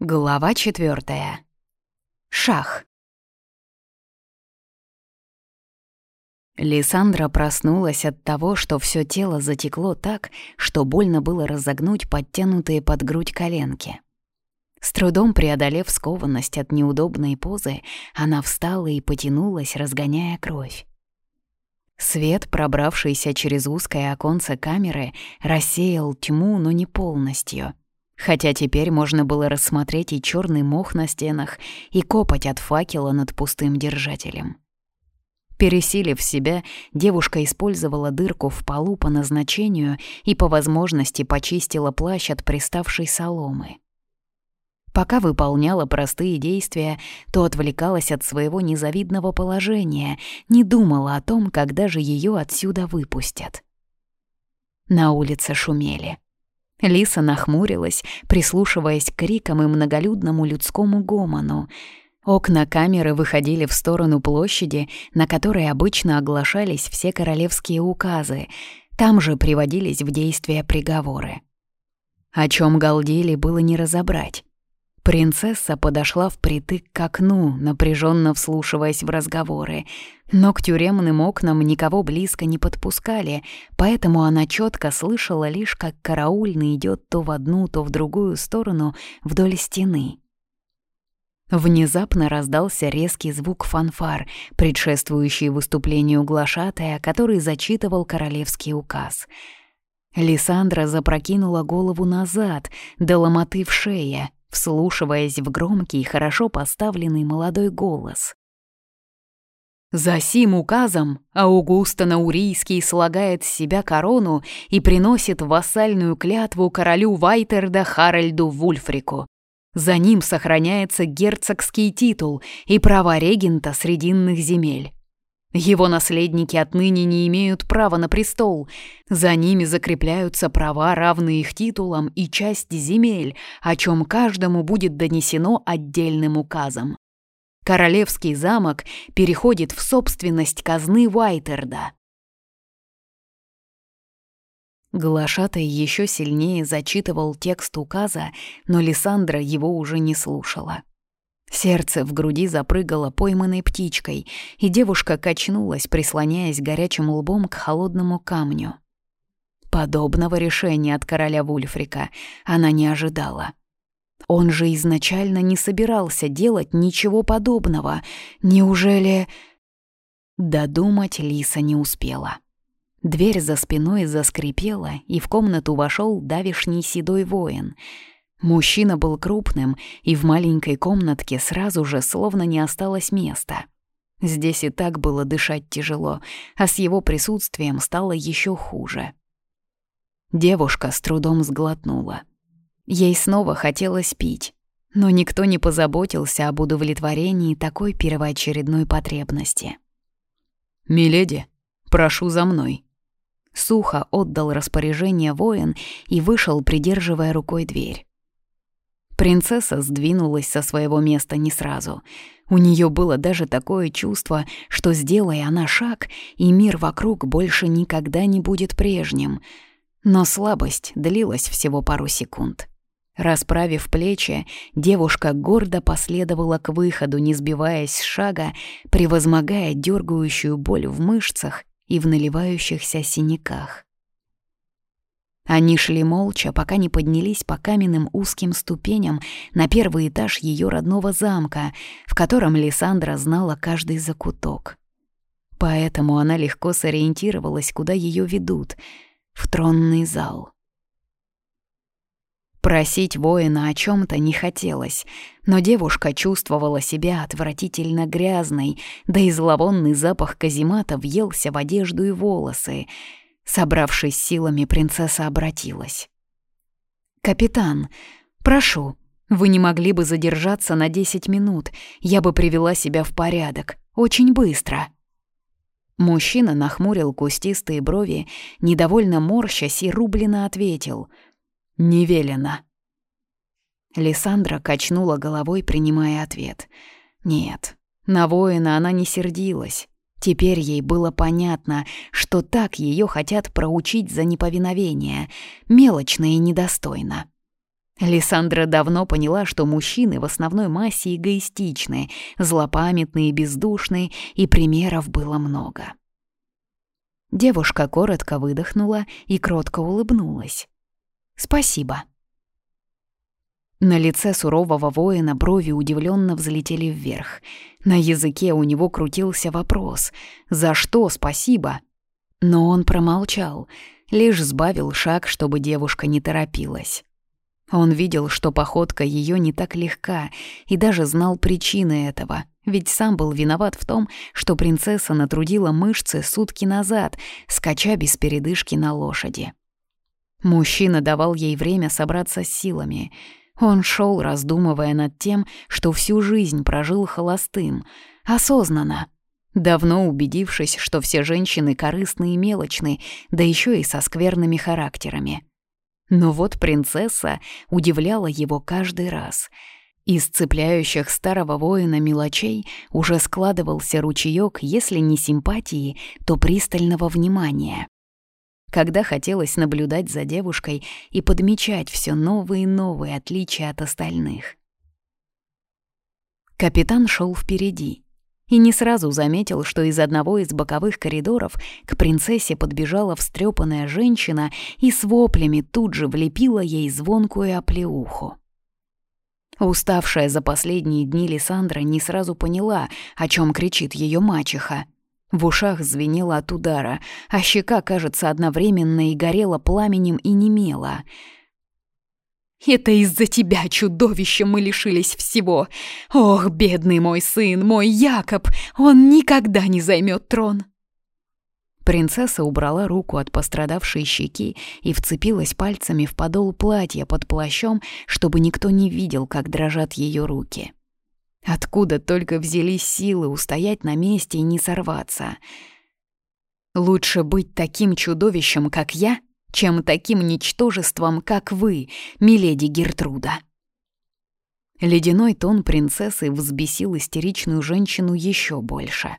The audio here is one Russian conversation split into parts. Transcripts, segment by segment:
Глава четвертая. Шах. Лиссандра проснулась от того, что все тело затекло так, что больно было разогнуть подтянутые под грудь коленки. С трудом преодолев скованность от неудобной позы, она встала и потянулась, разгоняя кровь. Свет, пробравшийся через узкое оконце камеры, рассеял тьму, но не полностью — хотя теперь можно было рассмотреть и черный мох на стенах, и копоть от факела над пустым держателем. Пересилив себя, девушка использовала дырку в полу по назначению и по возможности почистила плащ от приставшей соломы. Пока выполняла простые действия, то отвлекалась от своего незавидного положения, не думала о том, когда же ее отсюда выпустят. На улице шумели. Лиса нахмурилась, прислушиваясь к крикам и многолюдному людскому гомону. Окна камеры выходили в сторону площади, на которой обычно оглашались все королевские указы. Там же приводились в действие приговоры. О чем галдели, было не разобрать. Принцесса подошла впритык к окну, напряженно вслушиваясь в разговоры. Но к тюремным окнам никого близко не подпускали, поэтому она четко слышала лишь, как караульный идет то в одну, то в другую сторону вдоль стены. Внезапно раздался резкий звук фанфар, предшествующий выступлению глашатая, который зачитывал королевский указ. Лиссандра запрокинула голову назад, до ломоты в шее, вслушиваясь в громкий, хорошо поставленный молодой голос. За сим указом Аугуста Наурийский слагает с себя корону и приносит вассальную клятву королю Вайтерда Харальду Вульфрику. За ним сохраняется герцогский титул и права регента срединных земель. Его наследники отныне не имеют права на престол. За ними закрепляются права, равные их титулам, и часть земель, о чем каждому будет донесено отдельным указом. Королевский замок переходит в собственность казны Вайтерда. Глашатай еще сильнее зачитывал текст указа, но Лиссандра его уже не слушала. Сердце в груди запрыгало пойманной птичкой, и девушка качнулась, прислоняясь горячим лбом к холодному камню. Подобного решения от короля Вульфрика она не ожидала. Он же изначально не собирался делать ничего подобного. Неужели... Додумать Лиса не успела. Дверь за спиной заскрипела, и в комнату вошел давишний седой воин — Мужчина был крупным, и в маленькой комнатке сразу же словно не осталось места. Здесь и так было дышать тяжело, а с его присутствием стало еще хуже. Девушка с трудом сглотнула. Ей снова хотелось пить, но никто не позаботился об удовлетворении такой первоочередной потребности. «Миледи, прошу за мной», Сухо отдал распоряжение воин и вышел, придерживая рукой дверь. Принцесса сдвинулась со своего места не сразу. У нее было даже такое чувство, что, сделая она шаг, и мир вокруг больше никогда не будет прежним. Но слабость длилась всего пару секунд. Расправив плечи, девушка гордо последовала к выходу, не сбиваясь с шага, превозмогая дергающую боль в мышцах и в наливающихся синяках. Они шли молча, пока не поднялись по каменным узким ступеням на первый этаж ее родного замка, в котором Лиссандра знала каждый закуток. Поэтому она легко сориентировалась, куда ее ведут — в тронный зал. Просить воина о чем то не хотелось, но девушка чувствовала себя отвратительно грязной, да и зловонный запах каземата въелся в одежду и волосы — Собравшись силами, принцесса обратилась. «Капитан, прошу, вы не могли бы задержаться на десять минут? Я бы привела себя в порядок. Очень быстро». Мужчина нахмурил кустистые брови, недовольно морщась и рублено ответил. «Не велено». Лиссандра качнула головой, принимая ответ. «Нет, на воина она не сердилась. Теперь ей было понятно, что так ее хотят проучить за неповиновение, мелочно и недостойно. Лиссандра давно поняла, что мужчины в основной массе эгоистичны, злопамятные, бездушные, и примеров было много. Девушка коротко выдохнула и кротко улыбнулась. «Спасибо». На лице сурового воина брови удивленно взлетели вверх. На языке у него крутился вопрос «За что спасибо?». Но он промолчал, лишь сбавил шаг, чтобы девушка не торопилась. Он видел, что походка ее не так легка, и даже знал причины этого, ведь сам был виноват в том, что принцесса натрудила мышцы сутки назад, скача без передышки на лошади. Мужчина давал ей время собраться с силами — он шел, раздумывая над тем, что всю жизнь прожил холостым, осознанно, давно убедившись, что все женщины корыстны и мелочны, да еще и со скверными характерами. Но вот принцесса удивляла его каждый раз. Из цепляющих старого воина мелочей уже складывался ручеёк, если не симпатии, то пристального внимания когда хотелось наблюдать за девушкой и подмечать все новые и новые отличия от остальных. Капитан шел впереди и не сразу заметил, что из одного из боковых коридоров к принцессе подбежала встрепанная женщина и с воплями тут же влепила ей звонкую оплеуху. Уставшая за последние дни Лиссандра не сразу поняла, о чем кричит ее мачеха — в ушах звенело от удара, а щека, кажется, одновременно и горела пламенем и немела. «Это из-за тебя, чудовище, мы лишились всего! Ох, бедный мой сын, мой Якоб, он никогда не займет трон!» Принцесса убрала руку от пострадавшей щеки и вцепилась пальцами в подол платья под плащом, чтобы никто не видел, как дрожат ее руки. Откуда только взялись силы устоять на месте и не сорваться? Лучше быть таким чудовищем, как я, чем таким ничтожеством, как вы, миледи Гертруда. Ледяной тон принцессы взбесил истеричную женщину еще больше.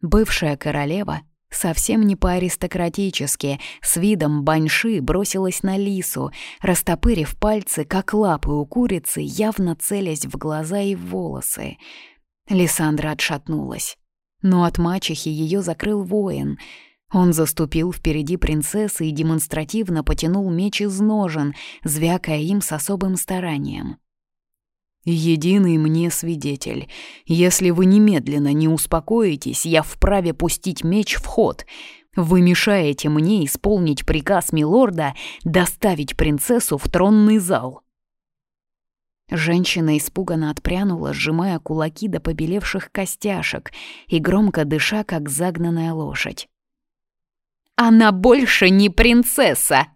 Бывшая королева Совсем не по-аристократически, с видом баньши бросилась на лису, растопырив пальцы, как лапы у курицы, явно целясь в глаза и в волосы. Лиссандра отшатнулась. Но от мачехи ее закрыл воин. Он заступил впереди принцессы и демонстративно потянул меч из ножен, звякая им с особым старанием. «Единый мне свидетель. Если вы немедленно не успокоитесь, я вправе пустить меч в ход. Вы мешаете мне исполнить приказ милорда доставить принцессу в тронный зал». Женщина испуганно отпрянула, сжимая кулаки до побелевших костяшек и громко дыша, как загнанная лошадь. «Она больше не принцесса!»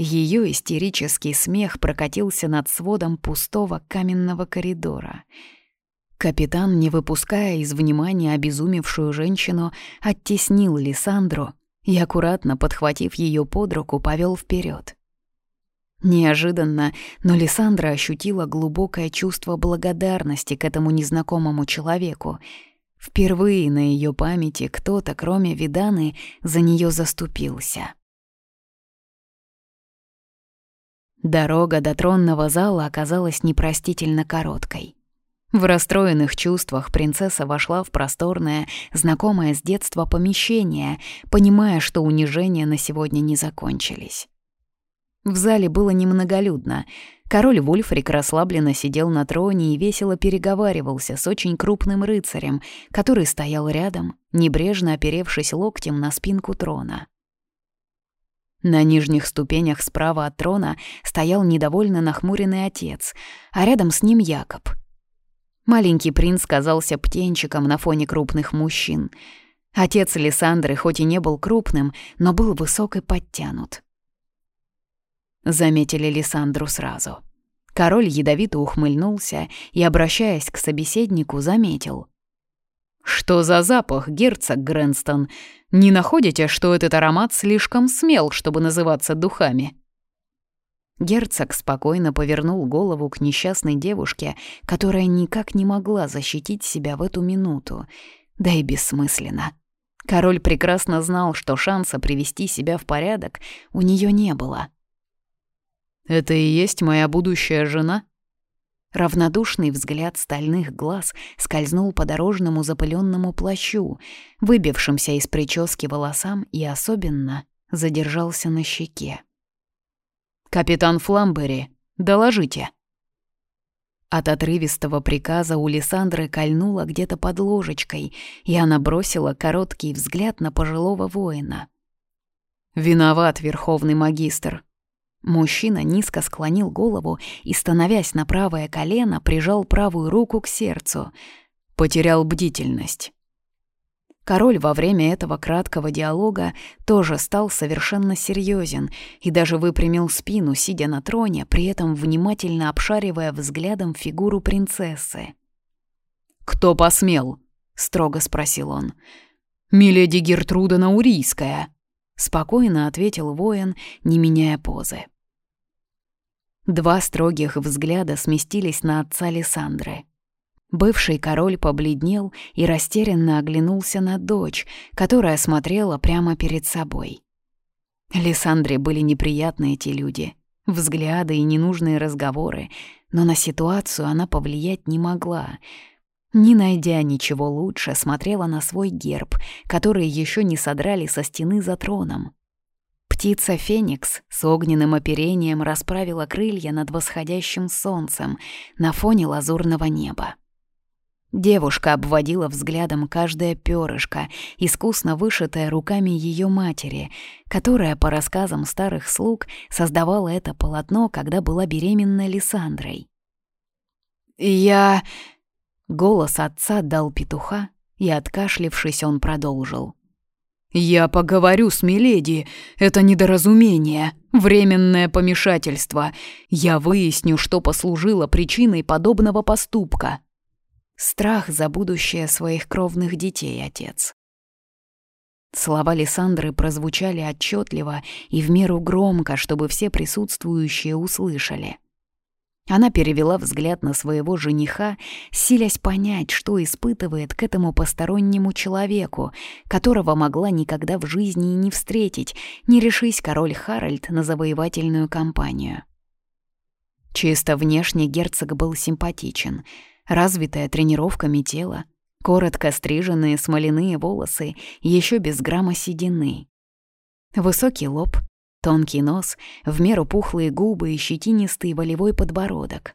Ее истерический смех прокатился над сводом пустого каменного коридора. Капитан, не выпуская из внимания обезумевшую женщину, оттеснил Лиссандру и, аккуратно подхватив ее под руку, повел вперед. Неожиданно, но Лиссандра ощутила глубокое чувство благодарности к этому незнакомому человеку. Впервые на ее памяти кто-то, кроме Виданы, за нее заступился. Дорога до тронного зала оказалась непростительно короткой. В расстроенных чувствах принцесса вошла в просторное, знакомое с детства помещение, понимая, что унижения на сегодня не закончились. В зале было немноголюдно. Король Вульфрик расслабленно сидел на троне и весело переговаривался с очень крупным рыцарем, который стоял рядом, небрежно оперевшись локтем на спинку трона. На нижних ступенях справа от трона стоял недовольно нахмуренный отец, а рядом с ним Якоб. Маленький принц казался птенчиком на фоне крупных мужчин. Отец Лиссандры хоть и не был крупным, но был высок и подтянут. Заметили Лиссандру сразу. Король ядовито ухмыльнулся и, обращаясь к собеседнику, заметил. «Что за запах, герцог Грэнстон? Не находите, что этот аромат слишком смел, чтобы называться духами?» Герцог спокойно повернул голову к несчастной девушке, которая никак не могла защитить себя в эту минуту. Да и бессмысленно. Король прекрасно знал, что шанса привести себя в порядок у нее не было. Это и есть моя будущая жена?» Равнодушный взгляд стальных глаз скользнул по дорожному запыленному плащу, выбившимся из прически волосам и особенно задержался на щеке. «Капитан Фламбери, доложите!» От отрывистого приказа у Лиссандры кольнула где-то под ложечкой, и она бросила короткий взгляд на пожилого воина. «Виноват, верховный магистр», Мужчина низко склонил голову и, становясь на правое колено, прижал правую руку к сердцу. Потерял бдительность. Король во время этого краткого диалога тоже стал совершенно серьезен и даже выпрямил спину, сидя на троне, при этом внимательно обшаривая взглядом фигуру принцессы. «Кто посмел?» — строго спросил он. «Миледи Гертруда Наурийская», — спокойно ответил воин, не меняя позы. Два строгих взгляда сместились на отца Лиссандры. Бывший король побледнел и растерянно оглянулся на дочь, которая смотрела прямо перед собой. Лиссандре были неприятны эти люди, взгляды и ненужные разговоры, но на ситуацию она повлиять не могла. Не найдя ничего лучше, смотрела на свой герб, который еще не содрали со стены за троном. Птица Феникс с огненным оперением расправила крылья над восходящим солнцем на фоне лазурного неба. Девушка обводила взглядом каждое перышко, искусно вышитое руками ее матери, которая, по рассказам старых слуг, создавала это полотно, когда была беременна Лиссандрой. «Я...» Голос отца дал петуха, и, откашлившись, он продолжил. «Я поговорю с Миледи. Это недоразумение, временное помешательство. Я выясню, что послужило причиной подобного поступка». Страх за будущее своих кровных детей, отец. Слова Лиссандры прозвучали отчетливо и в меру громко, чтобы все присутствующие услышали. Она перевела взгляд на своего жениха, силясь понять, что испытывает к этому постороннему человеку, которого могла никогда в жизни и не встретить, не решись король Харальд на завоевательную кампанию. Чисто внешне герцог был симпатичен — развитая тренировками тела, коротко стриженные смоляные волосы, еще без грамма седины. Высокий лоб, тонкий нос, в меру пухлые губы и щетинистый волевой подбородок.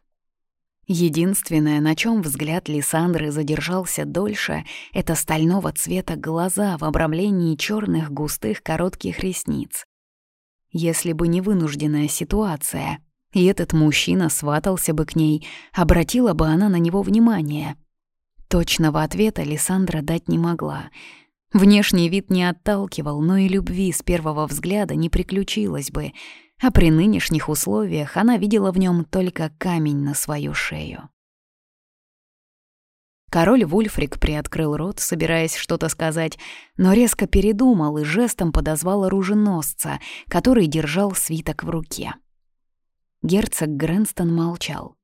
Единственное, на чем взгляд Лиссандры задержался дольше, это стального цвета глаза в обрамлении черных густых коротких ресниц. Если бы не вынужденная ситуация, и этот мужчина сватался бы к ней, обратила бы она на него внимание. Точного ответа Лиссандра дать не могла. Внешний вид не отталкивал, но и любви с первого взгляда не приключилось бы, а при нынешних условиях она видела в нем только камень на свою шею. Король Вульфрик приоткрыл рот, собираясь что-то сказать, но резко передумал и жестом подозвал оруженосца, который держал свиток в руке. Герцог Грэнстон молчал.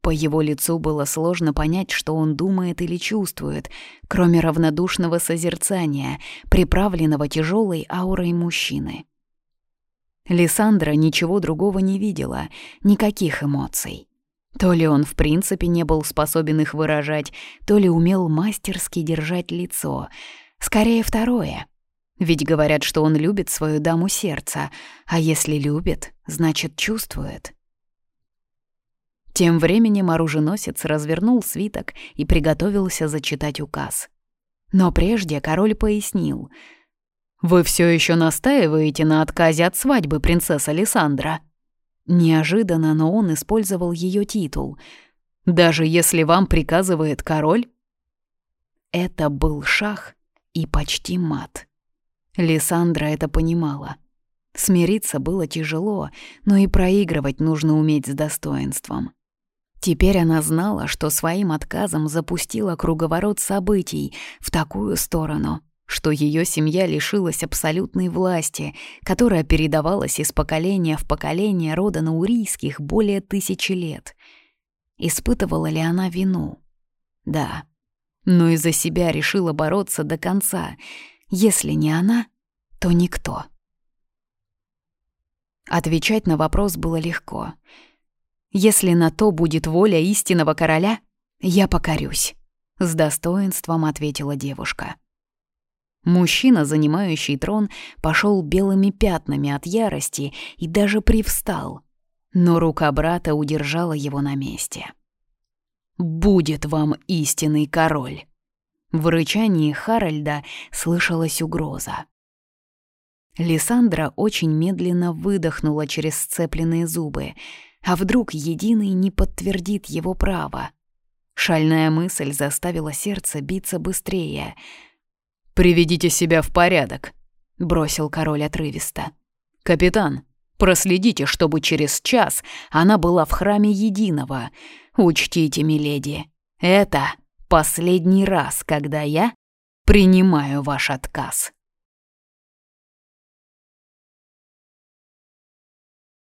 По его лицу было сложно понять, что он думает или чувствует, кроме равнодушного созерцания, приправленного тяжелой аурой мужчины. Лиссандра ничего другого не видела, никаких эмоций. То ли он в принципе не был способен их выражать, то ли умел мастерски держать лицо. Скорее второе. Ведь говорят, что он любит свою даму сердца, а если любит, значит чувствует. Тем временем оруженосец развернул свиток и приготовился зачитать указ. Но прежде король пояснил. «Вы все еще настаиваете на отказе от свадьбы, принцесса Лиссандра?» Неожиданно, но он использовал ее титул. «Даже если вам приказывает король?» Это был шах и почти мат. Лиссандра это понимала. Смириться было тяжело, но и проигрывать нужно уметь с достоинством. Теперь она знала, что своим отказом запустила круговорот событий в такую сторону, что ее семья лишилась абсолютной власти, которая передавалась из поколения в поколение рода наурийских более тысячи лет. Испытывала ли она вину? Да. Но из-за себя решила бороться до конца. Если не она, то никто. Отвечать на вопрос было легко. «Если на то будет воля истинного короля, я покорюсь», — с достоинством ответила девушка. Мужчина, занимающий трон, пошел белыми пятнами от ярости и даже привстал, но рука брата удержала его на месте. «Будет вам истинный король!» В рычании Харальда слышалась угроза. Лиссандра очень медленно выдохнула через сцепленные зубы. А вдруг Единый не подтвердит его право? Шальная мысль заставила сердце биться быстрее. «Приведите себя в порядок», — бросил король отрывисто. «Капитан, проследите, чтобы через час она была в храме Единого. Учтите, миледи, это последний раз, когда я принимаю ваш отказ».